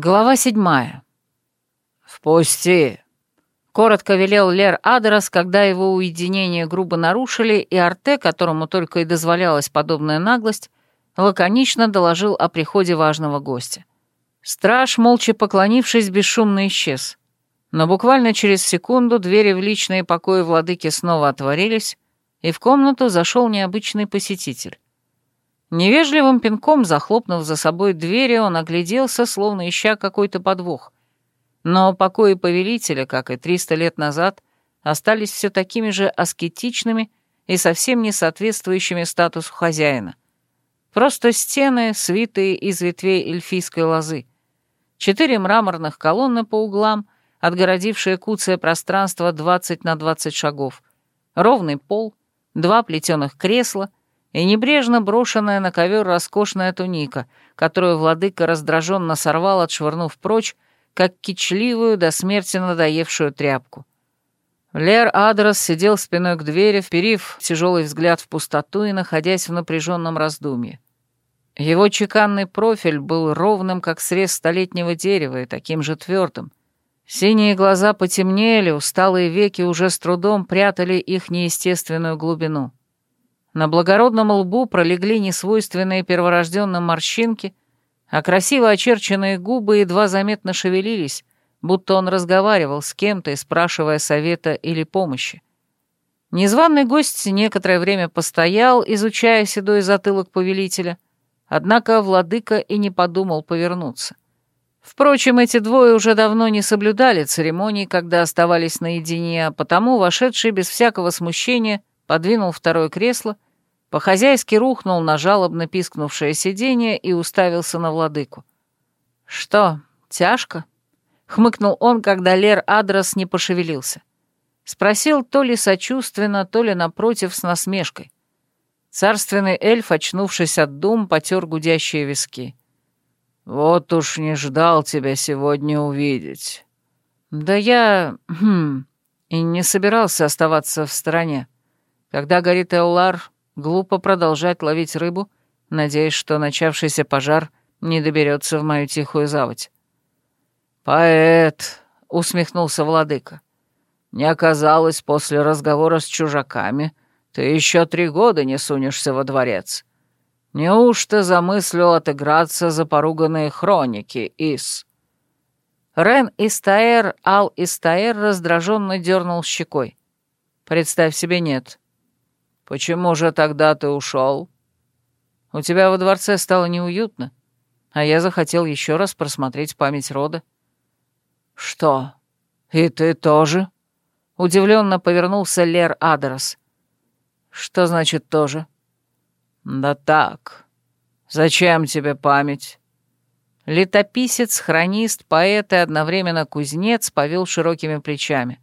Глава седьмая. «Впусти!» — коротко велел Лер Адерас, когда его уединение грубо нарушили, и Арте, которому только и дозволялась подобная наглость, лаконично доложил о приходе важного гостя. Страж, молча поклонившись, бесшумно исчез. Но буквально через секунду двери в личные покои владыки снова отворились, и в комнату зашел необычный посетитель. Невежливым пинком, захлопнув за собой двери, он огляделся, словно ища какой-то подвох. Но покои повелителя, как и триста лет назад, остались все такими же аскетичными и совсем не соответствующими статусу хозяина. Просто стены, свитые из ветвей эльфийской лозы. Четыре мраморных колонны по углам, отгородившие куцое пространство 20 на 20 шагов. Ровный пол, два плетеных кресла — и небрежно брошенная на ковер роскошная туника, которую владыка раздраженно сорвал, отшвырнув прочь, как кичливую до смерти надоевшую тряпку. Лер Адрос сидел спиной к двери, вперив тяжелый взгляд в пустоту и находясь в напряженном раздумье. Его чеканный профиль был ровным, как срез столетнего дерева, и таким же твердым. Синие глаза потемнели, усталые веки уже с трудом прятали их неестественную глубину. На благородном лбу пролегли несвойственные перворожденным морщинки, а красиво очерченные губы едва заметно шевелились, будто он разговаривал с кем-то, спрашивая совета или помощи. Незваный гость некоторое время постоял, изучая седой затылок повелителя, однако владыка и не подумал повернуться. Впрочем, эти двое уже давно не соблюдали церемоний, когда оставались наедине, а потому вошедший без всякого смущения подвинул второе кресло — по-хозяйски рухнул на жалобно пискнувшее сиденье и уставился на владыку. «Что, тяжко?» — хмыкнул он, когда Лер Адрос не пошевелился. Спросил то ли сочувственно, то ли напротив с насмешкой. Царственный эльф, очнувшись от дум, потер гудящие виски. «Вот уж не ждал тебя сегодня увидеть». «Да я... Хм... и не собирался оставаться в стороне. Когда горит Эулар, Глупо продолжать ловить рыбу, надеясь, что начавшийся пожар не доберется в мою тихую заводь. «Поэт», — усмехнулся владыка, — «не оказалось после разговора с чужаками, ты еще три года не сунешься во дворец. Неужто замыслил отыграться за поруганные хроники, Ис?» Рен Истаэр Ал Истаэр раздраженно дернул щекой. «Представь себе, нет. «Почему же тогда ты ушел?» «У тебя во дворце стало неуютно, а я захотел еще раз просмотреть память рода». «Что? И ты тоже?» Удивленно повернулся Лер Адерс. «Что значит «тоже»?» «Да так. Зачем тебе память?» Летописец, хронист, поэт и одновременно кузнец повел широкими плечами.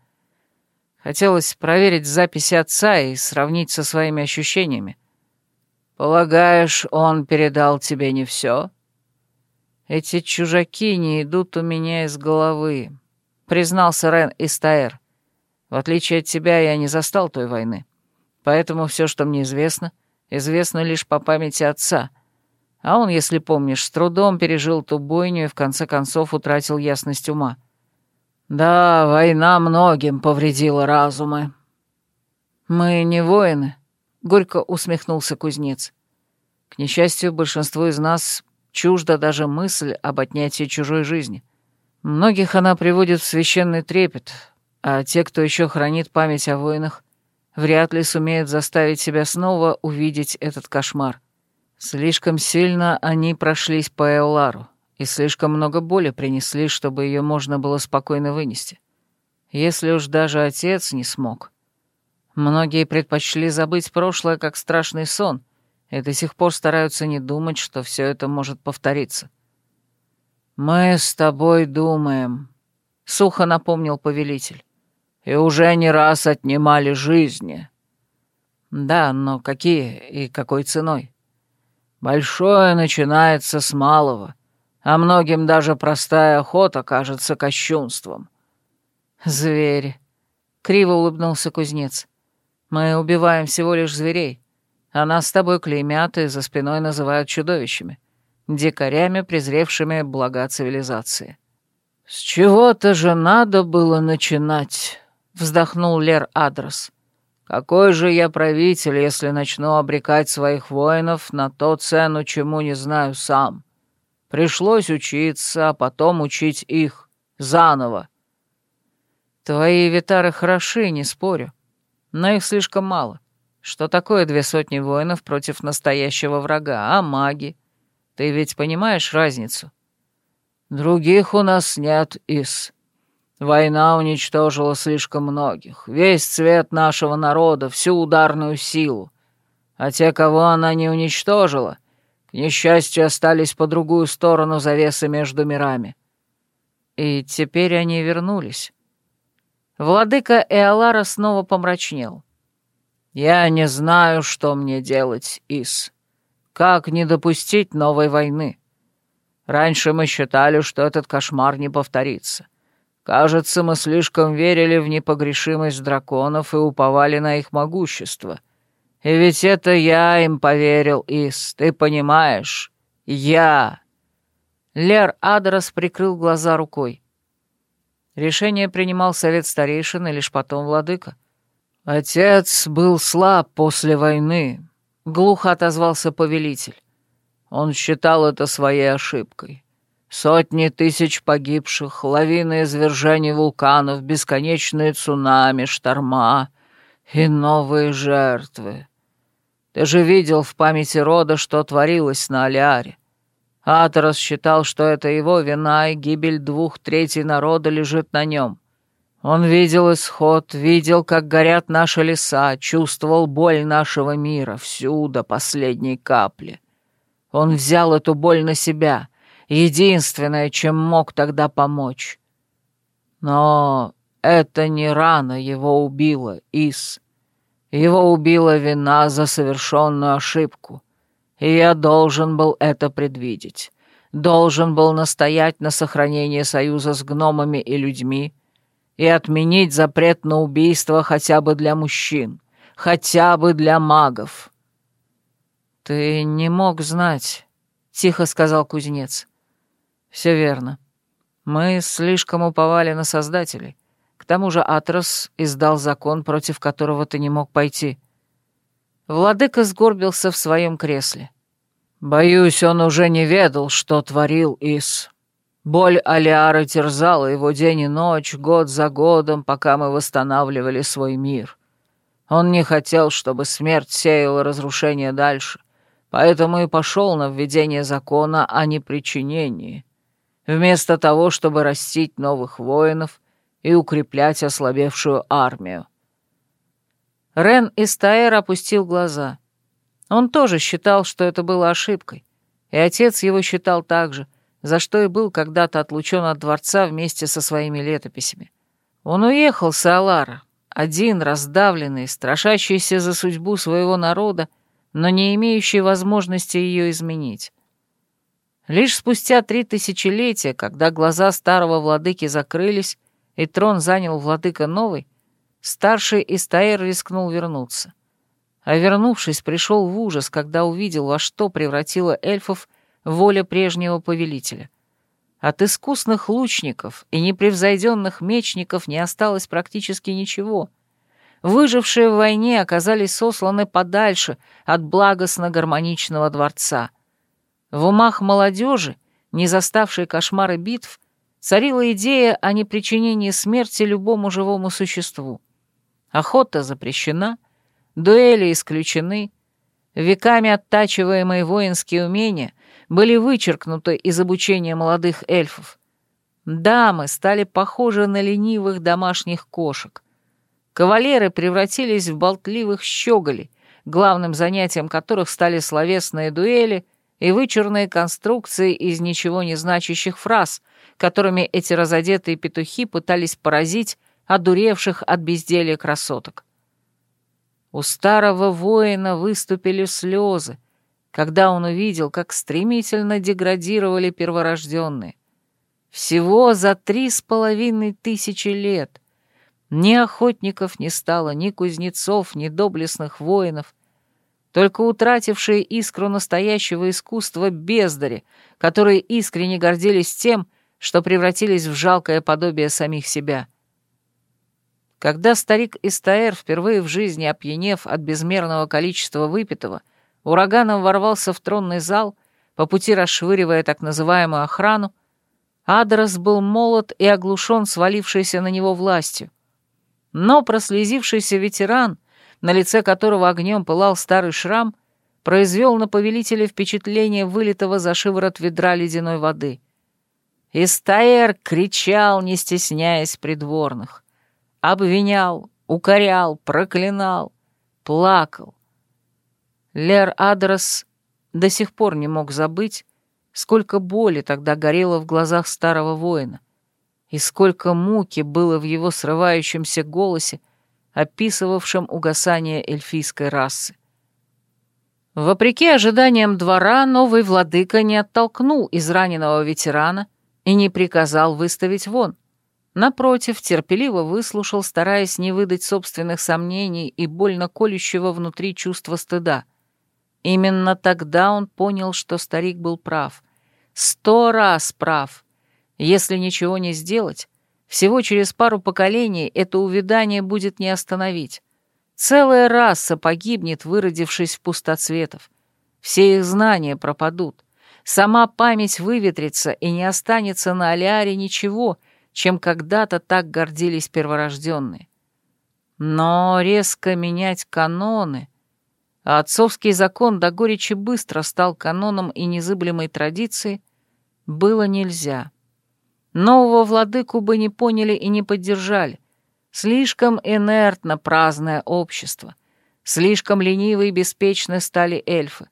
Хотелось проверить записи отца и сравнить со своими ощущениями. «Полагаешь, он передал тебе не все?» «Эти чужаки не идут у меня из головы», — признался Рен Истаэр. «В отличие от тебя, я не застал той войны. Поэтому все, что мне известно, известно лишь по памяти отца. А он, если помнишь, с трудом пережил ту бойню и в конце концов утратил ясность ума. «Да, война многим повредила разумы». «Мы не воины», — горько усмехнулся кузнец. «К несчастью, большинству из нас чужда даже мысль об отнятии чужой жизни. Многих она приводит в священный трепет, а те, кто еще хранит память о воинах, вряд ли сумеют заставить себя снова увидеть этот кошмар. Слишком сильно они прошлись по Эолару и слишком много боли принесли, чтобы ее можно было спокойно вынести. Если уж даже отец не смог. Многие предпочли забыть прошлое как страшный сон и до сих пор стараются не думать, что все это может повториться. «Мы с тобой думаем», — сухо напомнил повелитель, «и уже не раз отнимали жизни». «Да, но какие и какой ценой?» «Большое начинается с малого», а многим даже простая охота кажется кощунством». «Звери», — криво улыбнулся кузнец. «Мы убиваем всего лишь зверей, а нас с тобой клеймят и за спиной называют чудовищами. дикарями, презревшими блага цивилизации. «С чего-то же надо было начинать», — вздохнул Лер Адрес. «Какой же я правитель, если начну обрекать своих воинов на то цену, чему не знаю сам? Пришлось учиться, а потом учить их заново». «Твои витары хороши, не спорю, но их слишком мало. Что такое две сотни воинов против настоящего врага, а маги? Ты ведь понимаешь разницу?» «Других у нас нет, Ис. Война уничтожила слишком многих, весь цвет нашего народа, всю ударную силу. А те, кого она не уничтожила, к несчастью, остались по другую сторону завесы между мирами». И теперь они вернулись. Владыка Эолара снова помрачнел. «Я не знаю, что мне делать, Ис. Как не допустить новой войны? Раньше мы считали, что этот кошмар не повторится. Кажется, мы слишком верили в непогрешимость драконов и уповали на их могущество. И ведь это я им поверил, Ис, ты понимаешь? Я!» Лер Адрос прикрыл глаза рукой. Решение принимал совет старейшин и лишь потом владыка. «Отец был слаб после войны», — глухо отозвался повелитель. Он считал это своей ошибкой. Сотни тысяч погибших, лавины извержений вулканов, бесконечные цунами, шторма и новые жертвы. Ты же видел в памяти рода, что творилось на Алиаре. Аторос считал, что это его вина, и гибель двух третий народа лежит на нем. Он видел исход, видел, как горят наши леса, чувствовал боль нашего мира, всю до последней капли. Он взял эту боль на себя, единственное, чем мог тогда помочь. Но это не рано его убило, Ис. Его убила вина за совершенную ошибку, и я должен был это предвидеть. Должен был настоять на сохранении союза с гномами и людьми, и отменить запрет на убийство хотя бы для мужчин, хотя бы для магов». «Ты не мог знать», — тихо сказал кузнец. «Все верно. Мы слишком уповали на Создателей. К тому же Атрос издал закон, против которого ты не мог пойти». Владыка сгорбился в своем кресле. «Боюсь, он уже не ведал, что творил Ис», Боль Алиара терзала его день и ночь, год за годом, пока мы восстанавливали свой мир. Он не хотел, чтобы смерть сеяла разрушение дальше, поэтому и пошел на введение закона о непричинении, вместо того, чтобы растить новых воинов и укреплять ослабевшую армию. Рен Истаэр опустил глаза. Он тоже считал, что это было ошибкой, и отец его считал так же, за что и был когда-то отлучен от дворца вместе со своими летописями. Он уехал с Алара, один, раздавленный, страшащийся за судьбу своего народа, но не имеющий возможности ее изменить. Лишь спустя три тысячелетия, когда глаза старого владыки закрылись и трон занял владыка новый, старший Истаэр рискнул вернуться. А вернувшись, пришел в ужас, когда увидел, во что превратила эльфов воля прежнего повелителя. От искусных лучников и непревзойденных мечников не осталось практически ничего. Выжившие в войне оказались сосланы подальше от благостно-гармоничного дворца. В умах молодежи, не заставшей кошмары битв, царила идея о непричинении смерти любому живому существу. Охота запрещена, дуэли исключены, веками оттачиваемые воинские умения — были вычеркнуты из обучения молодых эльфов. Дамы стали похожи на ленивых домашних кошек. Кавалеры превратились в болтливых щеголей, главным занятием которых стали словесные дуэли и вычурные конструкции из ничего не значащих фраз, которыми эти разодетые петухи пытались поразить одуревших от безделья красоток. У старого воина выступили слезы, когда он увидел, как стремительно деградировали перворожденные. Всего за три с половиной тысячи лет. Ни охотников не стало, ни кузнецов, ни доблестных воинов. Только утратившие искру настоящего искусства бездари, которые искренне гордились тем, что превратились в жалкое подобие самих себя. Когда старик Истаэр, впервые в жизни опьянев от безмерного количества выпитого, ураганом ворвался в тронный зал, по пути расшвыривая так называемую охрану, Адрос был молод и оглушен свалившейся на него властью. Но прослезившийся ветеран, на лице которого огнем пылал старый шрам, произвел на повелителя впечатление вылитого за шиворот ведра ледяной воды. Истаэр кричал, не стесняясь придворных. Обвинял, укорял, проклинал, плакал. Лер Адрос до сих пор не мог забыть, сколько боли тогда горело в глазах старого воина, и сколько муки было в его срывающемся голосе, описывавшем угасание эльфийской расы. Вопреки ожиданиям двора, новый владыка не оттолкнул израненного ветерана и не приказал выставить вон. Напротив, терпеливо выслушал, стараясь не выдать собственных сомнений и больно колющего внутри чувства стыда. Именно тогда он понял, что старик был прав. Сто раз прав. Если ничего не сделать, всего через пару поколений это увядание будет не остановить. Целая раса погибнет, выродившись в пустоцветов. Все их знания пропадут. Сама память выветрится, и не останется на Алиаре ничего, чем когда-то так гордились перворожденные. Но резко менять каноны... А отцовский закон до горечи быстро стал каноном и незыблемой традицией, было нельзя. Нового владыку бы не поняли и не поддержали. Слишком инертно праздное общество. Слишком ленивы и беспечны стали эльфы.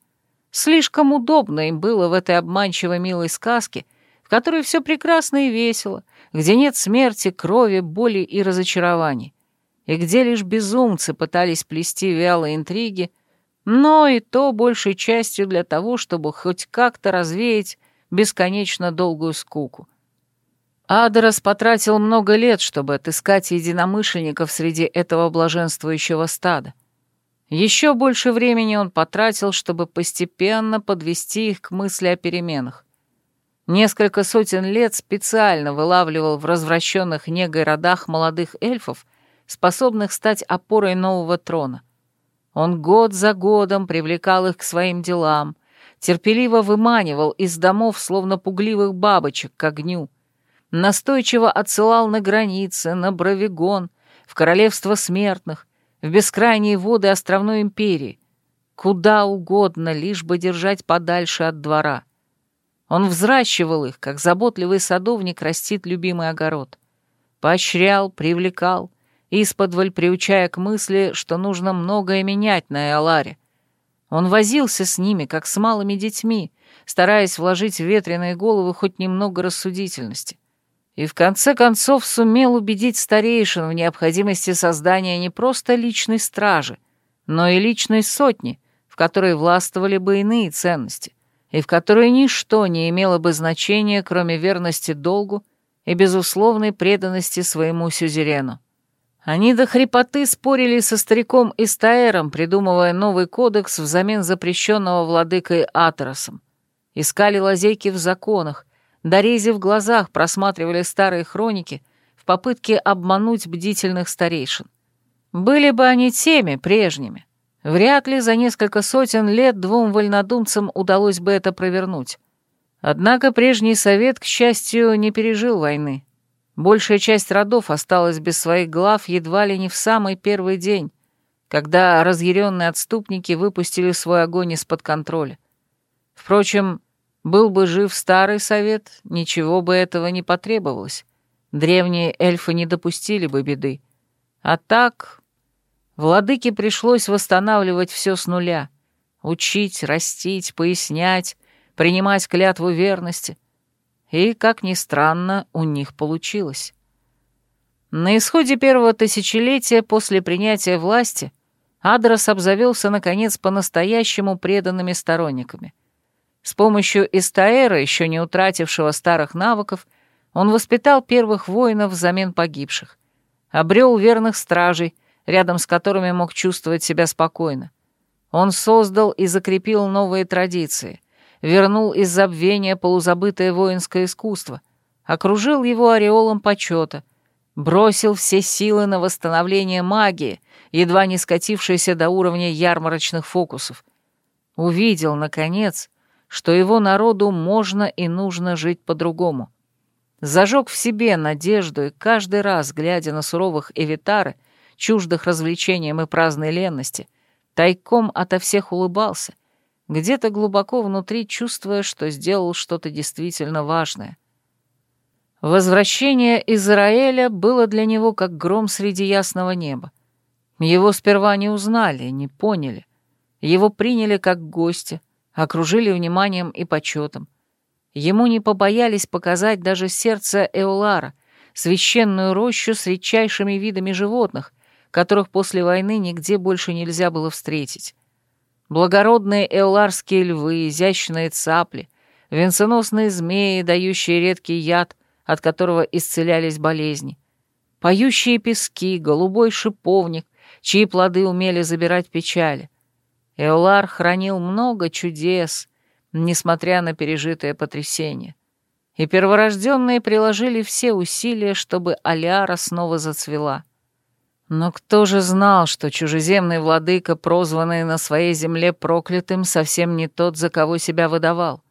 Слишком удобно им было в этой обманчиво милой сказке, в которой все прекрасно и весело, где нет смерти, крови, боли и разочарований, и где лишь безумцы пытались плести вялые интриги, но и то большей частью для того, чтобы хоть как-то развеять бесконечно долгую скуку. Адерас потратил много лет, чтобы отыскать единомышленников среди этого блаженствующего стада. Еще больше времени он потратил, чтобы постепенно подвести их к мысли о переменах. Несколько сотен лет специально вылавливал в развращенных негой родах молодых эльфов, способных стать опорой нового трона. Он год за годом привлекал их к своим делам, терпеливо выманивал из домов, словно пугливых бабочек, к огню — настойчиво отсылал на границы, на Бровигон, в королевство смертных, в бескрайние воды островной империи, куда угодно, лишь бы держать подальше от двора. Он взращивал их, как заботливый садовник растит любимый огород. Поощрял, привлекал, исподволь приучая к мысли, что нужно многое менять на Эоларе. Он возился с ними, как с малыми детьми, стараясь вложить в ветреные головы хоть немного рассудительности и в конце концов сумел убедить старейшин в необходимости создания не просто личной стражи, но и личной сотни, в которой властвовали бы иные ценности, и в которой ничто не имело бы значения, кроме верности долгу и безусловной преданности своему сюзерену. Они до хрипоты спорили со стариком Истаэром, придумывая новый кодекс взамен запрещенного владыкой Атеросом. Искали лазейки в законах, Дорези в глазах просматривали старые хроники в попытке обмануть бдительных старейшин. Были бы они теми, прежними. Вряд ли за несколько сотен лет двум вольнодумцам удалось бы это провернуть. Однако прежний совет, к счастью, не пережил войны. Большая часть родов осталась без своих глав едва ли не в самый первый день, когда разъяренные отступники выпустили свой огонь из-под контроля. Впрочем, был бы жив старый совет, ничего бы этого не потребовалось. Древние эльфы не допустили бы беды. А так, владыке пришлось восстанавливать все с нуля. Учить, растить, пояснять, принимать клятву верности. И, как ни странно, у них получилось. На исходе первого тысячелетия после принятия власти Адрос обзавелся, наконец, по-настоящему преданными сторонниками — с помощью Истаэра, еще не утратившего старых навыков, он воспитал первых воинов взамен погибших, обрел верных стражей, рядом с которыми мог чувствовать себя спокойно. Он создал и закрепил новые традиции, вернул из забвения полузабытое воинское искусство, окружил его ореолом почета, бросил все силы на восстановление магии, едва не скатившейся до уровня ярмарочных фокусов. Увидел, наконец, что его народу можно и нужно жить по-другому. Зажег в себе надежду и каждый раз, глядя на суровых эвитары, чуждых развлечениям и праздной ленности, тайком ото всех улыбался, где-то глубоко внутри чувствуя, что сделал что-то действительно важное. Возвращение Израиля было для него как гром среди ясного неба. Его сперва не узнали, не поняли. Его приняли как гостя, окружили вниманием и почетом. Ему не побоялись показать даже сердце Эолара, священную рощу с редчайшими видами животных, которых после войны нигде больше нельзя было встретить. Благородные эоларские львы, изящные цапли, венценосные змеи, дающие редкий яд, от которого исцелялись болезни, поющие пески, голубой шиповник, чьи плоды умели забирать печали, Эолар хранил много чудес, несмотря на пережитое потрясение. И перворожденные приложили все усилия, чтобы Алиара снова зацвела. Но кто же знал, что чужеземный владыка, прозванный на своей земле проклятым, совсем не тот, за кого себя выдавал?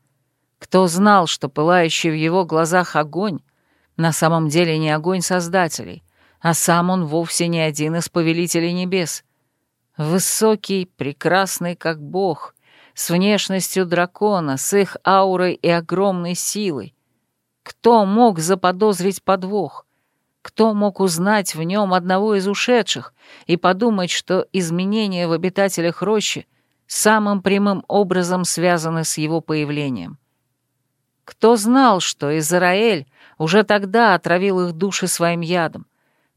Кто знал, что пылающий в его глазах огонь на самом деле не огонь Создателей, а сам он вовсе не один из повелителей небес — Высокий, прекрасный как бог, с внешностью дракона, с их аурой и огромной силой. Кто мог заподозрить подвох? Кто мог узнать в нем одного из ушедших и подумать, что изменения в обитателях рощи самым прямым образом связаны с его появлением? Кто знал, что Израиль уже тогда отравил их души своим ядом?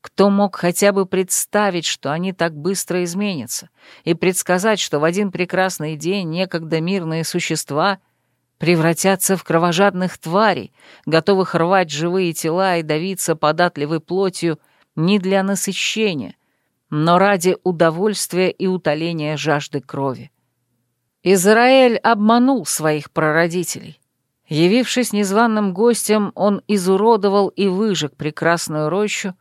Кто мог хотя бы представить, что они так быстро изменятся, и предсказать, что в один прекрасный день некогда мирные существа превратятся в кровожадных тварей, готовых рвать живые тела и давиться податливой плотью не для насыщения, но ради удовольствия и утоления жажды крови. Израиль обманул своих прародителей. Явившись незваным гостем, он изуродовал и выжег прекрасную рощу,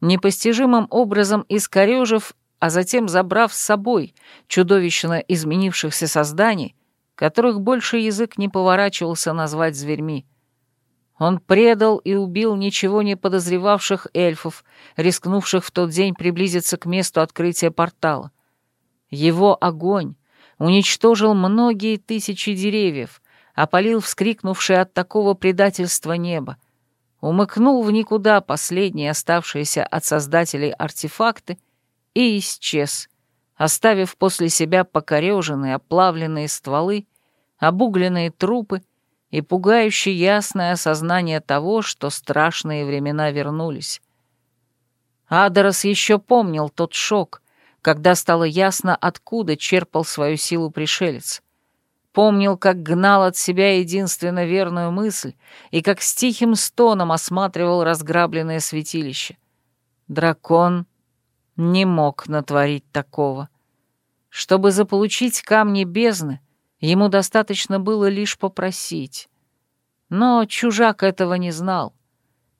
непостижимым образом искорежив, а затем забрав с собой чудовищно изменившихся созданий, которых больше язык не поворачивался назвать зверьми. Он предал и убил ничего не подозревавших эльфов, рискнувших в тот день приблизиться к месту открытия портала. Его огонь уничтожил многие тысячи деревьев, опалил вскрикнувшее от такого предательства небо, умыкнул в никуда последние оставшиеся от создателей артефакты и исчез, оставив после себя покореженные оплавленные стволы, обугленные трупы и пугающе ясное осознание того, что страшные времена вернулись. Адерос еще помнил тот шок, когда стало ясно, откуда черпал свою силу пришелец. Помнил, как гнал от себя единственно верную мысль и как с тихим стоном осматривал разграбленное святилище. Дракон не мог натворить такого. Чтобы заполучить камни бездны, ему достаточно было лишь попросить. Но чужак этого не знал,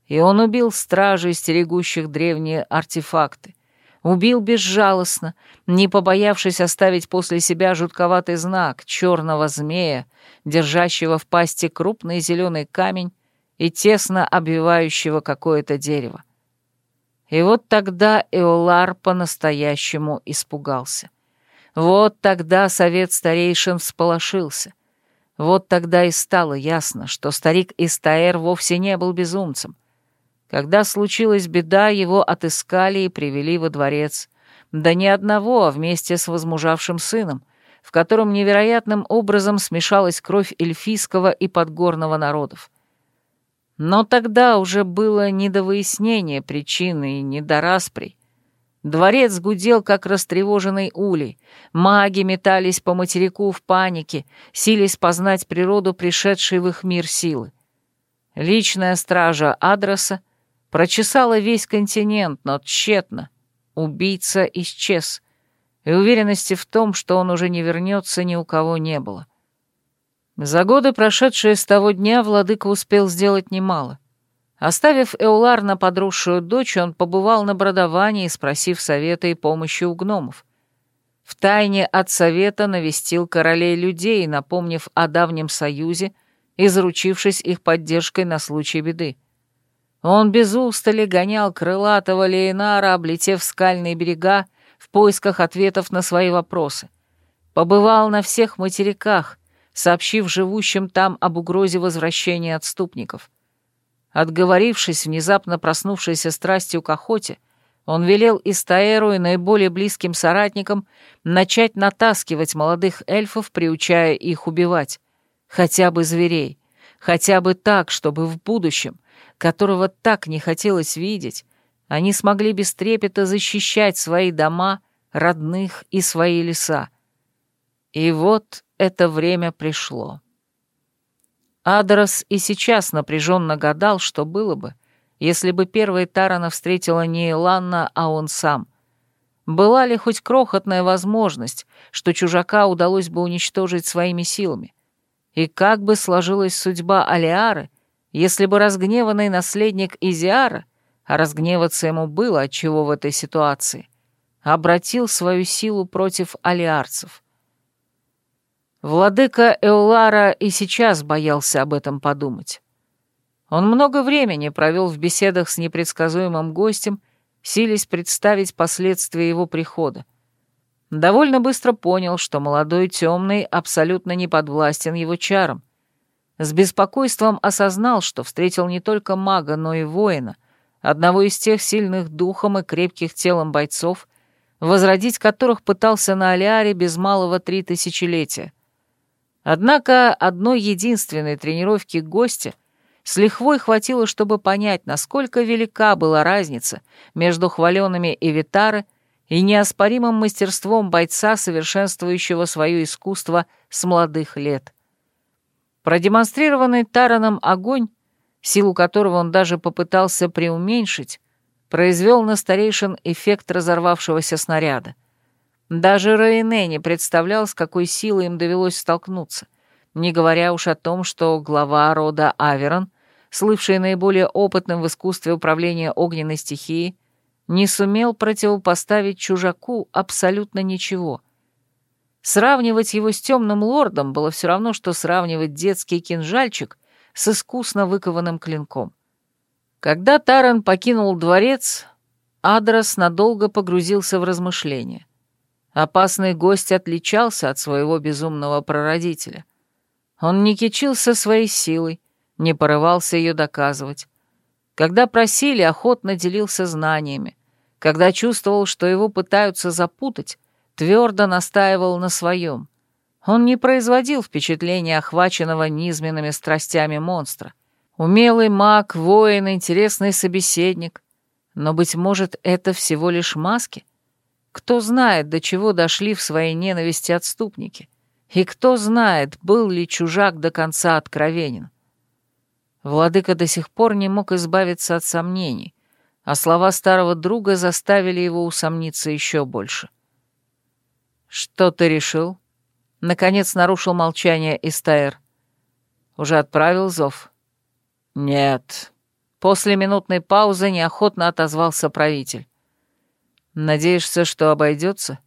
и он убил стражей, стерегущих древние артефакты. Убил безжалостно, не побоявшись оставить после себя жутковатый знак черного змея, держащего в пасти крупный зеленый камень и тесно обвивающего какое-то дерево. И вот тогда Эолар по-настоящему испугался. Вот тогда совет старейшин всполошился. Вот тогда и стало ясно, что старик Истаэр вовсе не был безумцем. Когда случилась беда, его отыскали и привели во дворец. Да не одного, а вместе с возмужавшим сыном, в котором невероятным образом смешалась кровь эльфийского и подгорного народов. Но тогда уже было не до выяснения причины и не до распри. Дворец гудел, как растревоженный улей. Маги метались по материку в панике, сились познать природу пришедшей в их мир силы. Личная стража адреса Прочесала весь континент, но тщетно. Убийца исчез. и уверенности в том, что он уже не вернется, ни у кого не было. За годы, прошедшие с того дня, владыка успел сделать немало. Оставив Эулар на подросшую дочь, он побывал на бродовании, спросив совета и помощи у гномов. Втайне от совета навестил королей людей, напомнив о давнем союзе и заручившись их поддержкой на случай беды. Он без устали гонял крылатого Лейнара, облетев скальные берега, в поисках ответов на свои вопросы. Побывал на всех материках, сообщив живущим там об угрозе возвращения отступников. Отговорившись внезапно проснувшейся страстью к охоте, он велел Истаэру и наиболее близким соратникам начать натаскивать молодых эльфов, приучая их убивать. Хотя бы зверей. Хотя бы так, чтобы в будущем, которого так не хотелось видеть, они смогли без трепета защищать свои дома, родных и свои леса. И вот это время пришло. Адрос и сейчас напряженно гадал, что было бы, если бы первой Тарана встретила не Иланна, а он сам. Была ли хоть крохотная возможность, что чужака удалось бы уничтожить своими силами? И как бы сложилась судьба Алиары, если бы разгневанный наследник Изиара а разгневаться ему было от чего в этой ситуации, обратил свою силу против алиарцев. Владыка Эулара и сейчас боялся об этом подумать. Он много времени провел в беседах с непредсказуемым гостем, силясь представить последствия его прихода. Довольно быстро понял, что молодой темный абсолютно не подвластен его чарам. С беспокойством осознал, что встретил не только мага, но и воина — одного из тех сильных духом и крепких телом бойцов, возродить которых пытался на Алиаре без малого три тысячелетия. Однако одной единственной тренировки гостя с лихвой хватило, чтобы понять, насколько велика была разница между хваленными Эвитары и неоспоримым мастерством бойца, совершенствующего свое искусство с молодых лет. Продемонстрированный Тараном огонь силу которого он даже попытался преуменьшить, произвел на старейшин эффект разорвавшегося снаряда. Даже Рейне не представлял, с какой силой им довелось столкнуться, не говоря уж о том, что глава рода Аверон, слывший наиболее опытным в искусстве управления огненной стихией, не сумел противопоставить чужаку абсолютно ничего. Сравнивать его с темным лордом было все равно, что сравнивать детский кинжальчик с искусно выкованным клинком. Когда Таран покинул дворец, Адрос надолго погрузился в размышления. Опасный гость отличался от своего безумного прародителя. Он не кичился своей силой, не порывался ее доказывать. Когда просили, охотно делился знаниями. Когда чувствовал, что его пытаются запутать, твердо настаивал на своем. Он не производил впечатления охваченного низменными страстями монстра. Умелый маг, воин, интересный собеседник. Но, быть может, это всего лишь маски? Кто знает, до чего дошли в своей ненависти отступники? И кто знает, был ли чужак до конца откровенен? Владыка до сих пор не мог избавиться от сомнений, а слова старого друга заставили его усомниться еще больше. «Что ты решил?» Наконец нарушил молчание Истаэр. «Уже отправил зов?» «Нет». После минутной паузы неохотно отозвался правитель. «Надеешься, что обойдется?»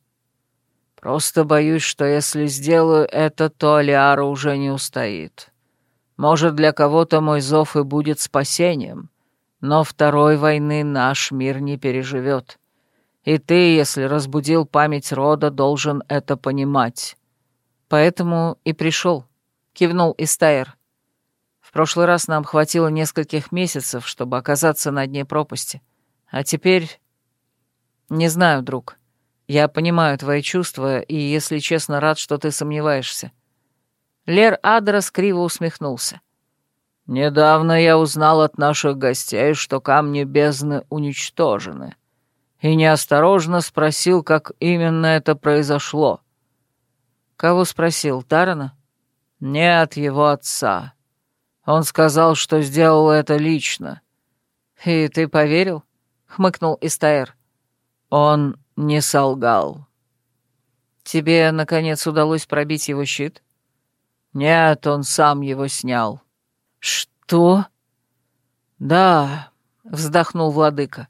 «Просто боюсь, что если сделаю это, то Алиара уже не устоит. Может, для кого-то мой зов и будет спасением, но второй войны наш мир не переживет. И ты, если разбудил память рода, должен это понимать». Поэтому и пришел, кивнул Истайр. В прошлый раз нам хватило нескольких месяцев, чтобы оказаться на дне пропасти. А теперь... Не знаю, друг. Я понимаю твои чувства и, если честно, рад, что ты сомневаешься. Лер Адрос криво усмехнулся. «Недавно я узнал от наших гостей, что камни бездны уничтожены, и неосторожно спросил, как именно это произошло. Кого спросил, Тарана? Нет, его отца. Он сказал, что сделал это лично. И ты поверил? Хмыкнул Истаэр. Он не солгал. Тебе, наконец, удалось пробить его щит? Нет, он сам его снял. Что? Да, вздохнул владыка.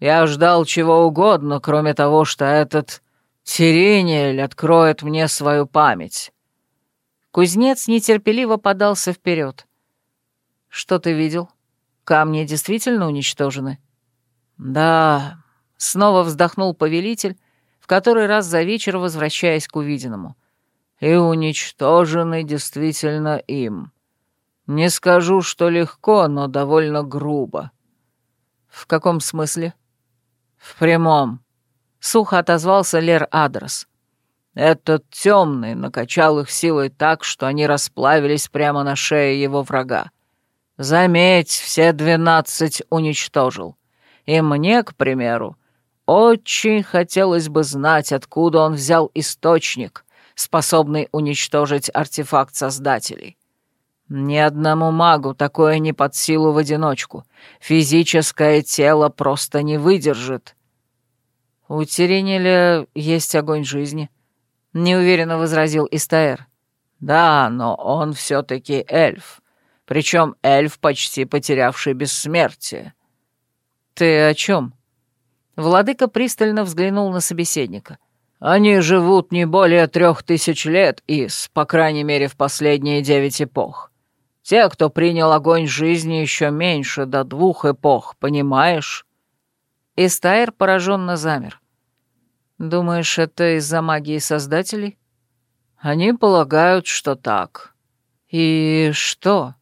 Я ждал чего угодно, кроме того, что этот Тирениэль откроет мне свою память. Кузнец нетерпеливо подался вперед. Что ты видел? Камни действительно уничтожены? Да, снова вздохнул повелитель, в который раз за вечер возвращаясь к увиденному. И уничтожены действительно им. Не скажу, что легко, но довольно грубо. В каком смысле? «В прямом», — сухо отозвался Лер Адрес. «Этот темный накачал их силой так, что они расплавились прямо на шее его врага. Заметь, все двенадцать уничтожил. И мне, к примеру, очень хотелось бы знать, откуда он взял источник, способный уничтожить артефакт Создателей. Ни одному магу такое не под силу в одиночку. Физическое тело просто не выдержит. У Теренеля есть огонь жизни, — неуверенно возразил Истаэр. Да, но он все-таки эльф. Причем эльф, почти потерявший бессмертие. Ты о чем? Владыка пристально взглянул на собеседника. Они живут не более трех тысяч лет, Ис, по крайней мере, в последние девять эпох. Те, кто принял огонь жизни еще меньше, до двух эпох, понимаешь?» Истайр пораженно замер. «Думаешь, это из-за магии Создателей?» «Они полагают, что так». «И что?»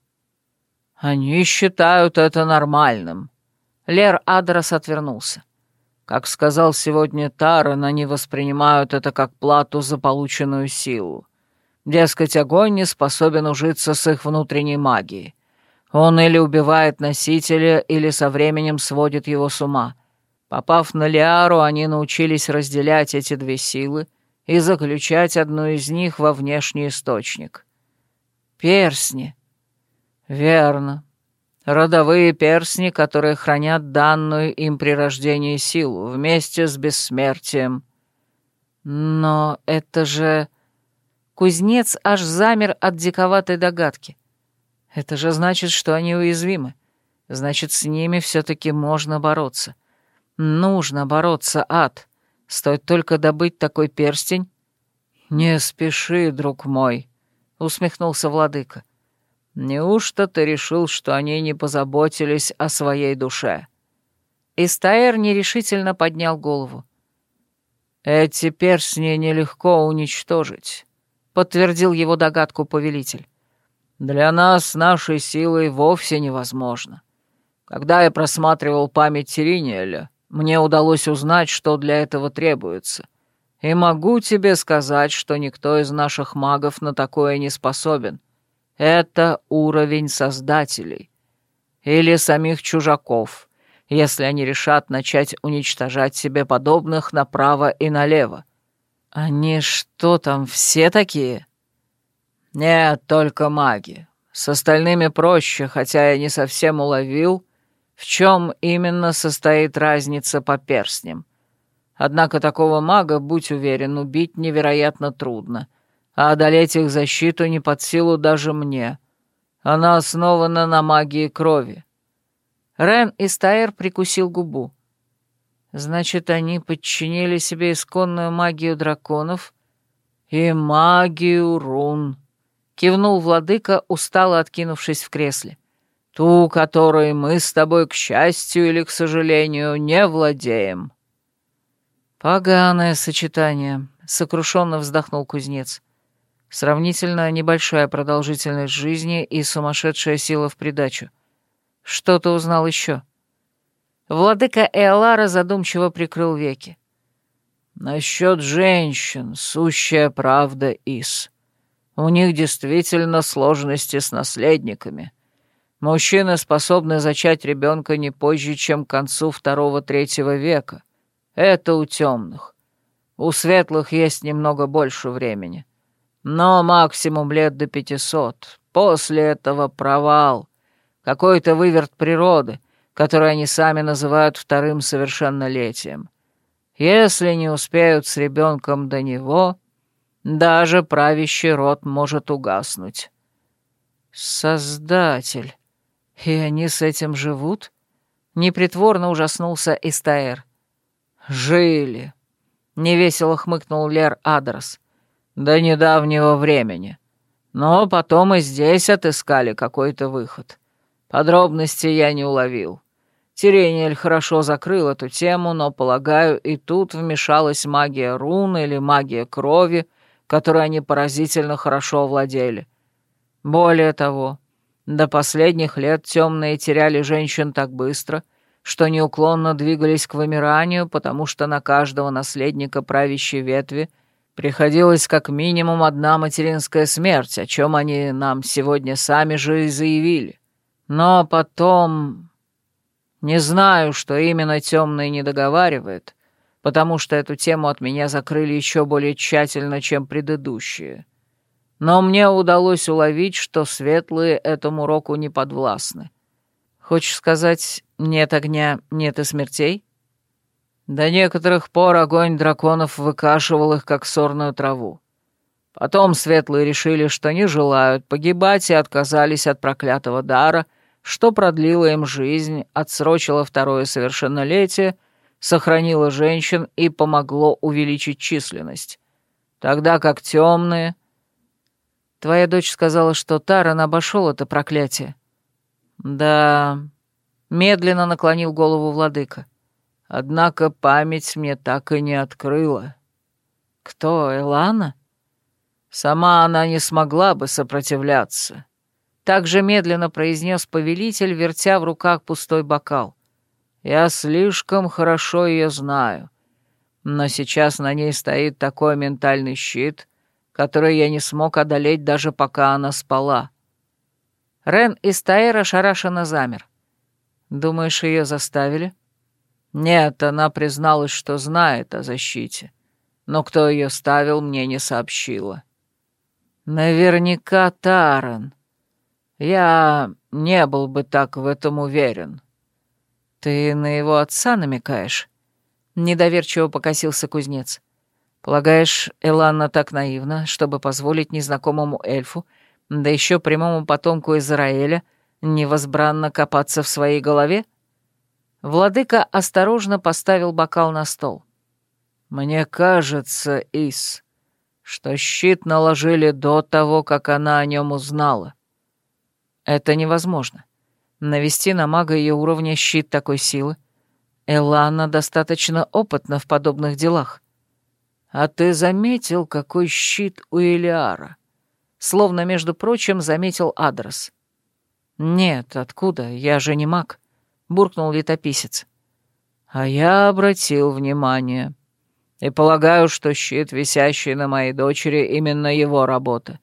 «Они считают это нормальным». Лер Адрос отвернулся. Как сказал сегодня Таран, они воспринимают это как плату за полученную силу. Дескать, огонь не способен ужиться с их внутренней магией. Он или убивает носителя, или со временем сводит его с ума. Попав на Лиару, они научились разделять эти две силы и заключать одну из них во внешний источник. Персни. Верно. Родовые персни, которые хранят данную им при рождении силу вместе с бессмертием. Но это же... Кузнец аж замер от диковатой догадки. Это же значит, что они уязвимы. Значит, с ними все-таки можно бороться. Нужно бороться, ад. Стоит только добыть такой перстень. «Не спеши, друг мой», — усмехнулся владыка. «Неужто ты решил, что они не позаботились о своей душе?» Истаэр нерешительно поднял голову. «Эти перстни нелегко уничтожить подтвердил его догадку повелитель. «Для нас нашей силой вовсе невозможно. Когда я просматривал память Тириниэля, мне удалось узнать, что для этого требуется. И могу тебе сказать, что никто из наших магов на такое не способен. Это уровень создателей. Или самих чужаков, если они решат начать уничтожать себе подобных направо и налево. «Они что там, все такие?» «Нет, только маги. С остальными проще, хотя я не совсем уловил, в чем именно состоит разница по перстням. Однако такого мага, будь уверен, убить невероятно трудно, а одолеть их защиту не под силу даже мне. Она основана на магии крови». Рен Истаэр прикусил губу. Значит, они подчинили себе исконную магию драконов и магию рун, кивнул владыка, устало откинувшись в кресле. Ту, которой мы с тобой, к счастью или к сожалению, не владеем. Поганое сочетание, сокрушенно вздохнул кузнец. Сравнительно небольшая продолжительность жизни и сумасшедшая сила в придачу. Что ты узнал еще? Владыка Эолара задумчиво прикрыл веки. «Насчет женщин, сущая правда, Ис. У них действительно сложности с наследниками. Мужчины способны зачать ребенка не позже, чем к концу второго-третьего века. Это у темных. У светлых есть немного больше времени. Но максимум лет до пятисот. После этого провал. Какой-то выверт природы — которое они сами называют вторым совершеннолетием. Если не успеют с ребенком до него, даже правящий род может угаснуть. Создатель. И они с этим живут? Непритворно ужаснулся Истаэр. Жили. Невесело хмыкнул Лер Адрос. До недавнего времени. Но потом и здесь отыскали какой-то выход. Подробностей я не уловил. Тирениэль хорошо закрыл эту тему, но, полагаю, и тут вмешалась магия рун или магия крови, которой они поразительно хорошо владели. Более того, до последних лет темные теряли женщин так быстро, что неуклонно двигались к вымиранию, потому что на каждого наследника правящей ветви приходилось как минимум одна материнская смерть, о чем они нам сегодня сами же и заявили. Но потом не знаю, что именно темный не договаривает, потому что эту тему от меня закрыли еще более тщательно, чем предыдущие. Но мне удалось уловить, что светлые этому року не подвластны. Хочешь сказать, нет огня, нет и смертей? До некоторых пор огонь драконов выкашивал их, как сорную траву. Потом светлые решили, что не желают погибать, и отказались от проклятого дара — что продлило им жизнь, отсрочило второе совершеннолетие, сохранило женщин и помогло увеличить численность. Тогда как темные... Твоя дочь сказала, что Таран обошел это проклятие. Да, медленно наклонил голову владыка. Однако память мне так и не открыла. Кто, Элана? Сама она не смогла бы сопротивляться. Также медленно произнес повелитель, вертя в руках пустой бокал. «Я слишком хорошо ее знаю, но сейчас на ней стоит такой ментальный щит, который я не смог одолеть даже пока она спала». Рен из Таэра шарашенно замер. «Думаешь, ее заставили?» «Нет, она призналась, что знает о защите, но кто ее ставил, мне не сообщила». «Наверняка Таран», «Я не был бы так в этом уверен». «Ты на его отца намекаешь?» Недоверчиво покосился кузнец. «Полагаешь, Эланна так наивна, чтобы позволить незнакомому эльфу, да еще прямому потомку Израиля, невозбранно копаться в своей голове?» Владыка осторожно поставил бокал на стол. «Мне кажется, Ис, что щит наложили до того, как она о нем узнала. Это невозможно. Навести на мага ее уровня щит такой силы. Элана достаточно опытна в подобных делах. А ты заметил, какой щит у Элиара? Словно, между прочим, заметил адрес. «Нет, откуда? Я же не маг», — буркнул летописец. «А я обратил внимание. И полагаю, что щит, висящий на моей дочери, именно его работа.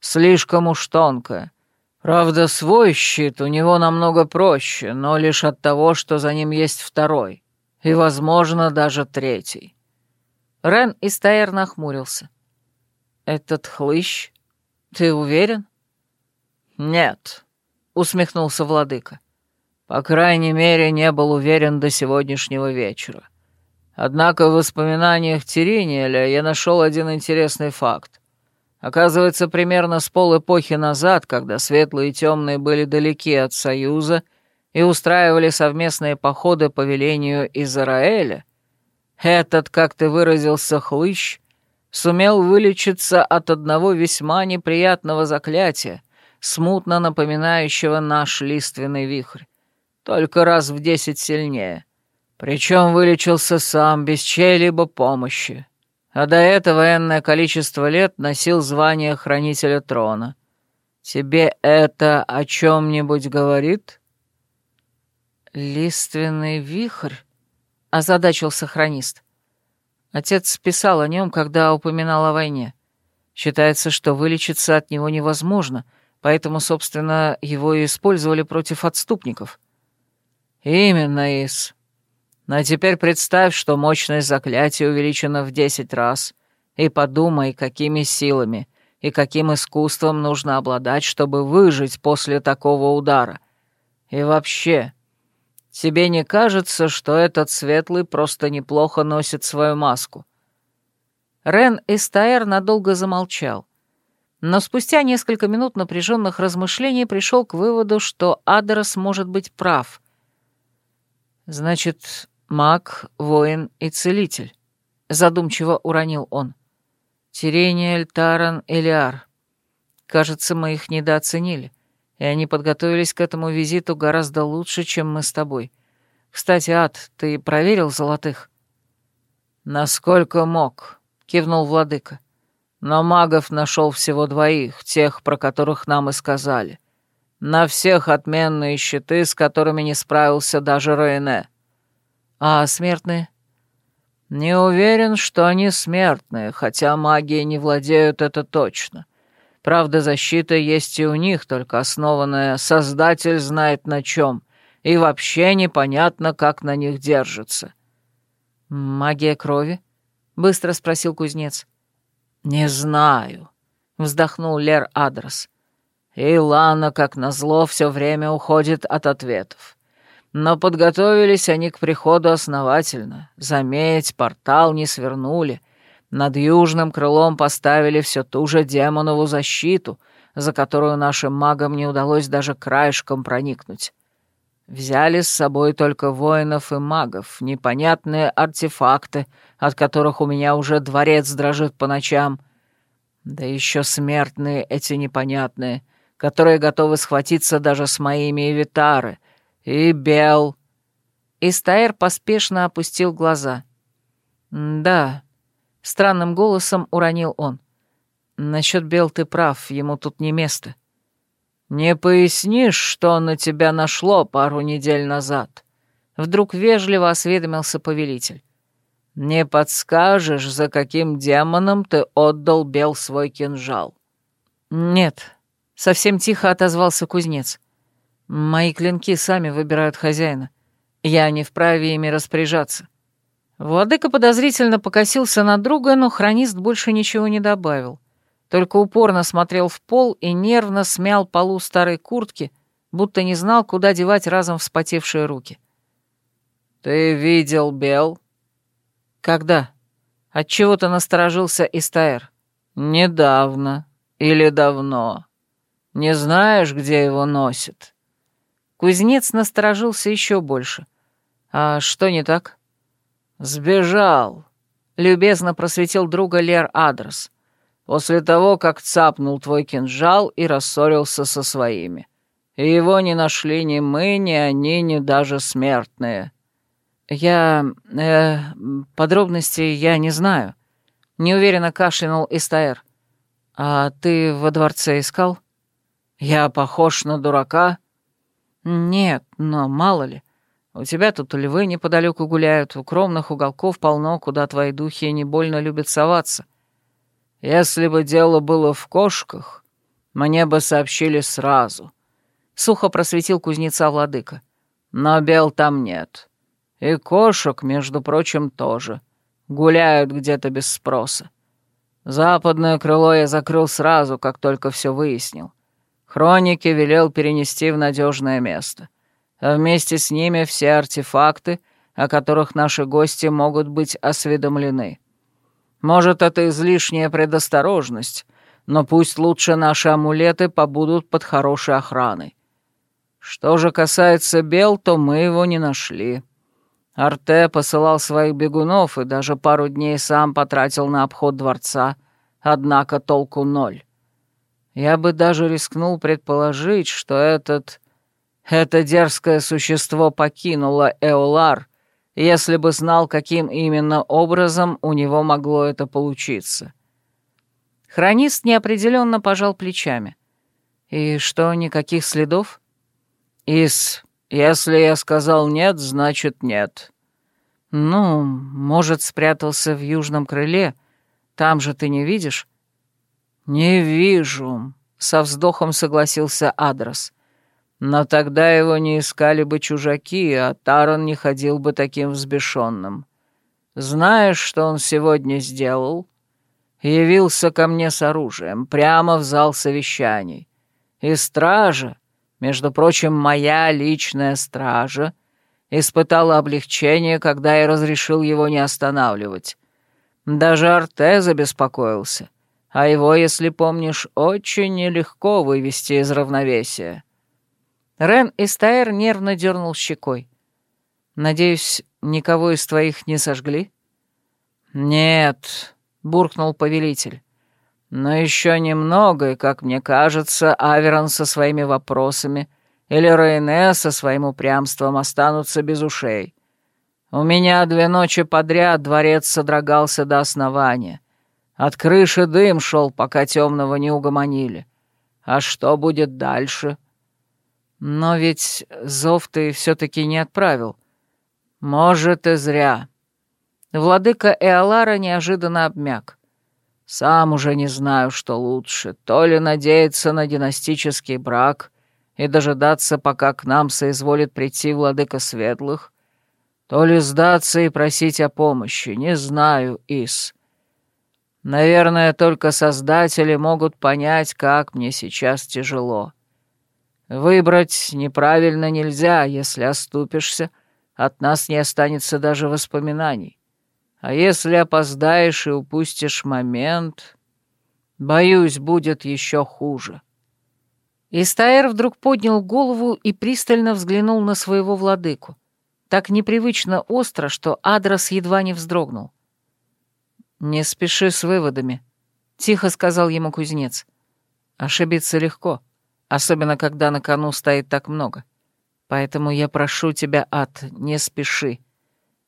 Слишком уж тонкая, Правда, свой щит у него намного проще, но лишь от того, что за ним есть второй. И, возможно, даже третий. Рен Истаэр нахмурился. «Этот хлыщ? Ты уверен?» «Нет», — усмехнулся владыка. «По крайней мере, не был уверен до сегодняшнего вечера. Однако в воспоминаниях Терениеля я нашел один интересный факт. Оказывается, примерно с полэпохи назад, когда светлые и темные были далеки от Союза и устраивали совместные походы по велению Израиля, этот, как ты выразился, хлыщ, сумел вылечиться от одного весьма неприятного заклятия, смутно напоминающего наш лиственный вихрь, только раз в десять сильнее. Причем вылечился сам, без чьей-либо помощи а до этого энное количество лет носил звание хранителя трона. Тебе это о чем-нибудь говорит?» «Лиственный вихрь?» — озадачился хронист. Отец писал о нем, когда упоминал о войне. Считается, что вылечиться от него невозможно, поэтому, собственно, его и использовали против отступников. «Именно, Ис. А теперь представь, что мощность заклятия увеличена в десять раз, и подумай, какими силами и каким искусством нужно обладать, чтобы выжить после такого удара. И вообще, Тебе не кажется, что этот светлый просто неплохо носит свою маску?» Рен Эстаэр надолго замолчал, но спустя несколько минут напряженных размышлений пришел к выводу, что Адрос может быть прав. «Значит, маг, воин и целитель», — задумчиво уронил он. «Тирениэль, Таран, Элиар. Кажется, мы их недооценили, и они подготовились к этому визиту гораздо лучше, чем мы с тобой. Кстати, Ад, ты проверил золотых?» «Насколько мог», — кивнул владыка. «Но магов нашел всего двоих, тех, про которых нам и сказали. На всех отменные щиты, с которыми не справился даже Рейне». «А смертные?» «Не уверен, что они смертные, хотя магией не владеют это точно. Правда, защита есть и у них, только основанная «Создатель знает на чем», и вообще непонятно, как на них держится». «Магия крови?» — быстро спросил кузнец. «Не знаю», — вздохнул Лер Адрес. «И Лана, как назло, все время уходит от ответов. Но подготовились они к приходу основательно. Заметь, портал не свернули». Над южным крылом поставили все ту же демонову защиту, за которую нашим магам не удалось даже краешком проникнуть. Взяли с собой только воинов и магов, непонятные артефакты, от которых у меня уже дворец дрожит по ночам. Да еще смертные эти непонятные, которые готовы схватиться даже с моими Эвитары. И Бел. Истаэр поспешно опустил глаза. «Да, — странным голосом уронил он. «Насчет Бел ты прав, ему тут не место». «Не пояснишь, что на тебя нашло пару недель назад?» Вдруг вежливо осведомился повелитель. «Не подскажешь, за каким демоном ты отдал Бел свой кинжал?» «Нет», — совсем тихо отозвался кузнец. «Мои клинки сами выбирают хозяина. Я не вправе ими распоряжаться». Владыка подозрительно покосился на друга, но хронист больше ничего не добавил. Только упорно смотрел в пол и нервно смял полу старой куртки, будто не знал, куда девать разом вспотевшие руки. «Ты видел Бел?» «Когда?» Отчего-то насторожился Истаэр. «Недавно. Или давно. Не знаешь, где его носит?» Кузнец насторожился еще больше. «А что не так?» «Сбежал», — любезно просветил друга Лер адрес, «после того, как цапнул твой кинжал и рассорился со своими. И его не нашли ни мы, ни они, ни даже смертные». «Я... э... подробностей я не знаю», — неуверенно кашлянул Истаэр. «А ты во дворце искал?» «Я похож на дурака?» «Нет, но мало ли. У тебя тут львы неподалеку гуляют, укромных уголков полно, куда твои духи не больно любят соваться. Если бы дело было в кошках, мне бы сообщили сразу. Сухо просветил кузнеца владыка. Но бел там нет. И кошек, между прочим, тоже. Гуляют где-то без спроса. Западное крыло я закрыл сразу, как только все выяснил. Хроники велел перенести в надежное место — а вместе с ними все артефакты, о которых наши гости могут быть осведомлены. Может, это излишняя предосторожность, но пусть лучше наши амулеты побудут под хорошей охраной. Что же касается Бел, то мы его не нашли. Арте посылал своих бегунов и даже пару дней сам потратил на обход дворца, однако толку ноль. Я бы даже рискнул предположить, что этот это дерзкое существо покинуло Эолар, если бы знал, каким именно образом у него могло это получиться. Хронист неопределенно пожал плечами. «И что, никаких следов?» «Из... Если я сказал нет, значит нет». «Ну, может, спрятался в южном крыле. Там же ты не видишь?» «Не вижу», — со вздохом согласился Адрес. Но тогда его не искали бы чужаки, а Таран не ходил бы таким взбешенным. Знаешь, что он сегодня сделал? Явился ко мне с оружием, прямо в зал совещаний. И стража, между прочим, моя личная стража, испытала облегчение, когда я разрешил его не останавливать. Даже Арте забеспокоился, а его, если помнишь, очень нелегко вывести из равновесия». Рен Истаэр нервно дернул щекой. «Надеюсь, никого из твоих не сожгли?» «Нет», — буркнул повелитель. «Но еще немного, и, как мне кажется, Аверон со своими вопросами или Рейне со своим упрямством останутся без ушей. У меня две ночи подряд дворец содрогался до основания. От крыши дым шел, пока темного не угомонили. А что будет дальше?» «Но ведь зов ты все-таки не отправил». «Может, и зря». Владыка Эолара неожиданно обмяк. «Сам уже не знаю, что лучше, то ли надеяться на династический брак и дожидаться, пока к нам соизволит прийти владыка Светлых, то ли сдаться и просить о помощи, не знаю, Ис. Наверное, только создатели могут понять, как мне сейчас тяжело. Выбрать неправильно нельзя, если оступишься, от нас не останется даже воспоминаний. А если опоздаешь и упустишь момент, боюсь, будет еще хуже». Истаэр вдруг поднял голову и пристально взглянул на своего владыку. Так непривычно остро, что Адрос едва не вздрогнул. «Не спеши с выводами», — тихо сказал ему кузнец. «Ошибиться легко, особенно когда на кону стоит так много. Поэтому я прошу тебя, Ад, не спеши.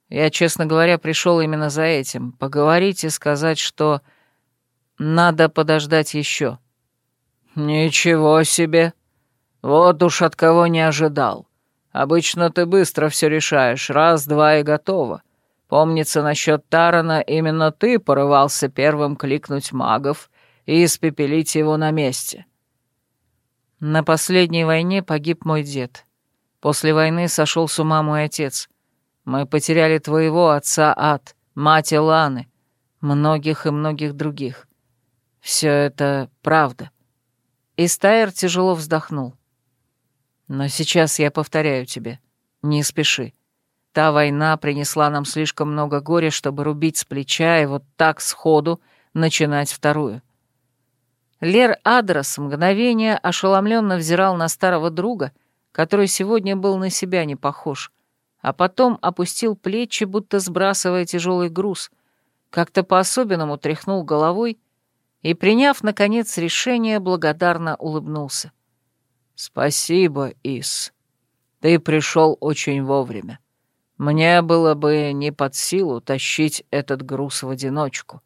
Я, честно говоря, пришел именно за этим. Поговорить и сказать, что надо подождать еще. «Ничего себе! Вот уж от кого не ожидал. Обычно ты быстро все решаешь, раз-два и готово. Помнится насчет Тарана, именно ты порывался первым кликнуть магов и испепелить его на месте». На последней войне погиб мой дед. После войны сошел с ума мой отец. Мы потеряли твоего отца Ад, мать Ланы, многих и многих других. Все это правда». И Стайр тяжело вздохнул. «Но сейчас я повторяю тебе, не спеши. Та война принесла нам слишком много горя, чтобы рубить с плеча и вот так сходу начинать вторую». Лер Адрос мгновение ошеломленно взирал на старого друга, который сегодня был на себя не похож — а потом опустил плечи, будто сбрасывая тяжелый груз, как-то по-особенному тряхнул головой и, приняв, наконец, решение, благодарно улыбнулся. «Спасибо, Ис. Ты пришел очень вовремя. Мне было бы не под силу тащить этот груз в одиночку».